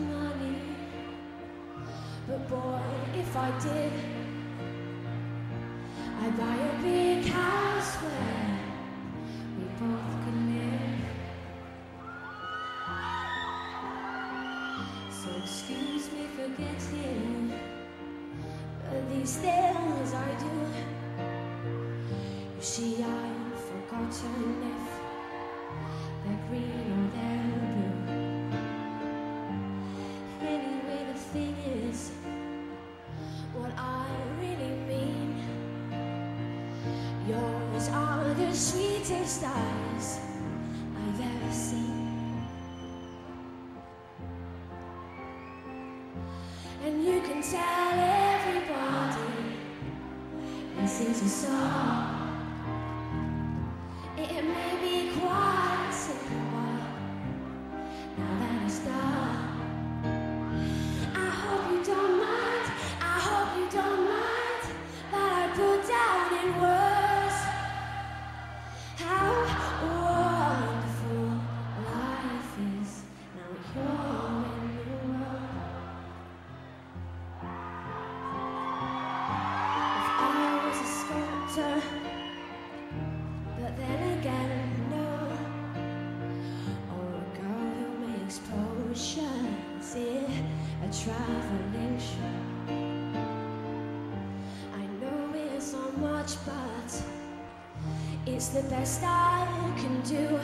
money. But boy, if I did, I'd buy a big house where we both could live. So excuse me for getting, these things I do. You see, I've forgotten if Yours are the sweetest eyes I've ever seen. And you can tell everybody this is a song. It may be quite simple, now that it's done, I know it's not much, but it's the best I can do.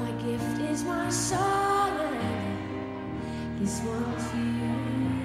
My gift is my song, and this one's for you.